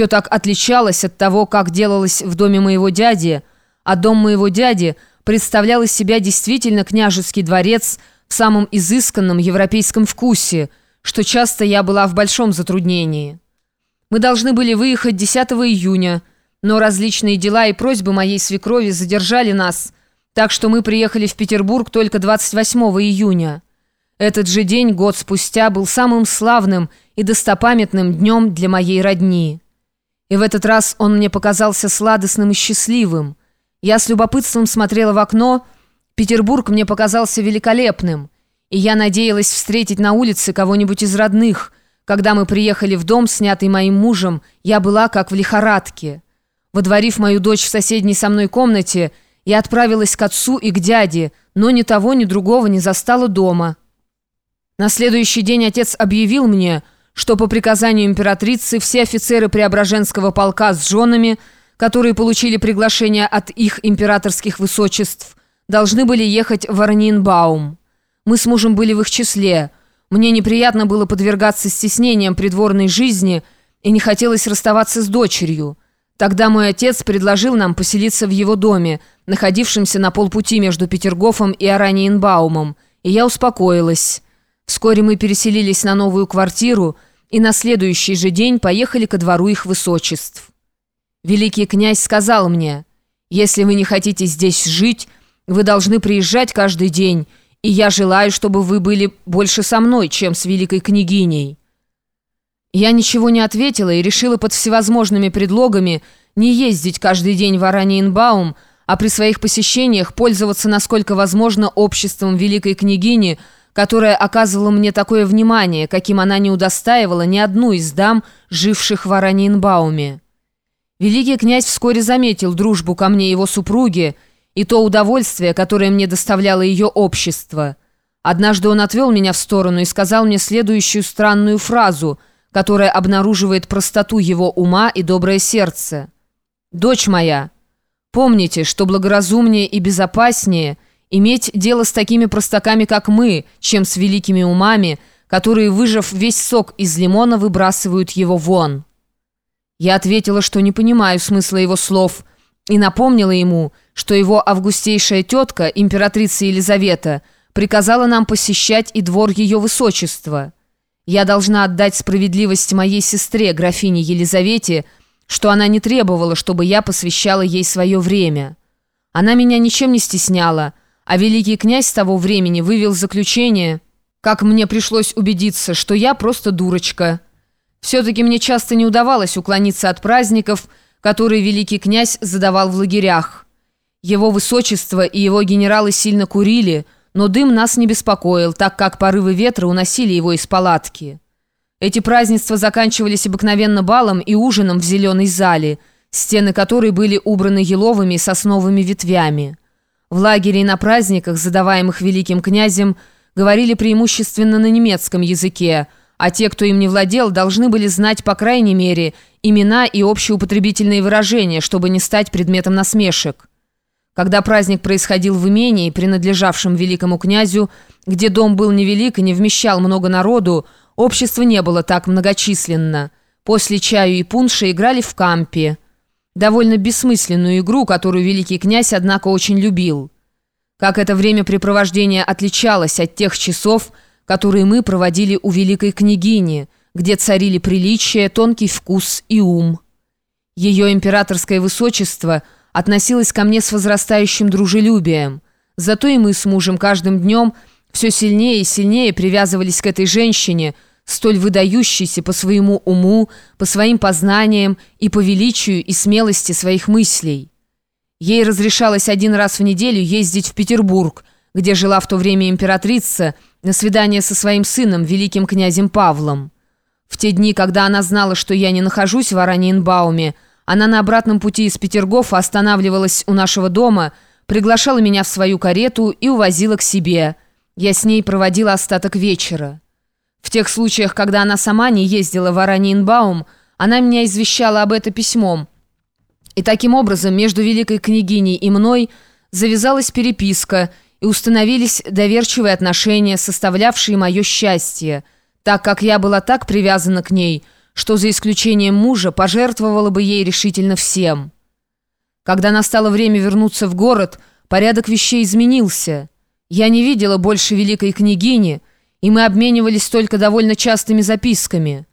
все так отличалось от того, как делалось в доме моего дяди, а дом моего дяди представлял из себя действительно княжеский дворец в самом изысканном европейском вкусе, что часто я была в большом затруднении. Мы должны были выехать 10 июня, но различные дела и просьбы моей свекрови задержали нас, так что мы приехали в Петербург только 28 июня. Этот же день, год спустя, был самым славным и достопамятным днем для моей родни. И в этот раз он мне показался сладостным и счастливым. Я с любопытством смотрела в окно, Петербург мне показался великолепным, и я надеялась встретить на улице кого-нибудь из родных. Когда мы приехали в дом, снятый моим мужем, я была как в лихорадке. Водворив мою дочь в соседней со мной комнате, я отправилась к отцу и к дяде, но ни того, ни другого не застала дома. На следующий день отец объявил мне, что по приказанию императрицы все офицеры Преображенского полка с женами, которые получили приглашение от их императорских высочеств, должны были ехать в Орнинбаум. Мы с мужем были в их числе. Мне неприятно было подвергаться стеснениям придворной жизни и не хотелось расставаться с дочерью. Тогда мой отец предложил нам поселиться в его доме, находившемся на полпути между Петергофом и Араньенбаумом, и я успокоилась. Вскоре мы переселились на новую квартиру и на следующий же день поехали ко двору их высочеств. Великий князь сказал мне, «Если вы не хотите здесь жить, вы должны приезжать каждый день, и я желаю, чтобы вы были больше со мной, чем с великой княгиней». Я ничего не ответила и решила под всевозможными предлогами не ездить каждый день в Араньенбаум, а при своих посещениях пользоваться насколько возможно обществом великой княгини, которая оказывала мне такое внимание, каким она не удостаивала ни одну из дам, живших в Араньенбауме. Великий князь вскоре заметил дружбу ко мне его супруги и то удовольствие, которое мне доставляло ее общество. Однажды он отвел меня в сторону и сказал мне следующую странную фразу – которая обнаруживает простоту его ума и доброе сердце. «Дочь моя, помните, что благоразумнее и безопаснее иметь дело с такими простаками, как мы, чем с великими умами, которые, выжав весь сок из лимона, выбрасывают его вон». Я ответила, что не понимаю смысла его слов, и напомнила ему, что его августейшая тетка, императрица Елизавета, приказала нам посещать и двор ее высочества – я должна отдать справедливость моей сестре, графине Елизавете, что она не требовала, чтобы я посвящала ей свое время. Она меня ничем не стесняла, а великий князь с того времени вывел заключение, как мне пришлось убедиться, что я просто дурочка. Все-таки мне часто не удавалось уклониться от праздников, которые великий князь задавал в лагерях. Его высочество и его генералы сильно курили – но дым нас не беспокоил, так как порывы ветра уносили его из палатки. Эти празднества заканчивались обыкновенно балом и ужином в зеленой зале, стены которой были убраны еловыми и сосновыми ветвями. В лагере и на праздниках, задаваемых великим князем, говорили преимущественно на немецком языке, а те, кто им не владел, должны были знать, по крайней мере, имена и общеупотребительные выражения, чтобы не стать предметом насмешек. Когда праздник происходил в имении, принадлежавшем великому князю, где дом был невелик и не вмещал много народу, общество не было так многочисленно. После чаю и пунша играли в кампе. Довольно бессмысленную игру, которую великий князь, однако, очень любил. Как это времяпрепровождение отличалось от тех часов, которые мы проводили у великой княгини, где царили приличие, тонкий вкус и ум. Ее императорское высочество – относилась ко мне с возрастающим дружелюбием. Зато и мы с мужем каждым днем все сильнее и сильнее привязывались к этой женщине, столь выдающейся по своему уму, по своим познаниям и по величию и смелости своих мыслей. Ей разрешалось один раз в неделю ездить в Петербург, где жила в то время императрица, на свидание со своим сыном, великим князем Павлом. В те дни, когда она знала, что я не нахожусь в Араньенбауме, она на обратном пути из Петергофа останавливалась у нашего дома, приглашала меня в свою карету и увозила к себе. Я с ней проводила остаток вечера. В тех случаях, когда она сама не ездила в Араньенбаум, она меня извещала об этом письмом. И таким образом между великой княгиней и мной завязалась переписка, и установились доверчивые отношения, составлявшие мое счастье, так как я была так привязана к ней – что за исключением мужа пожертвовала бы ей решительно всем. Когда настало время вернуться в город, порядок вещей изменился. Я не видела больше великой княгини, и мы обменивались только довольно частыми записками.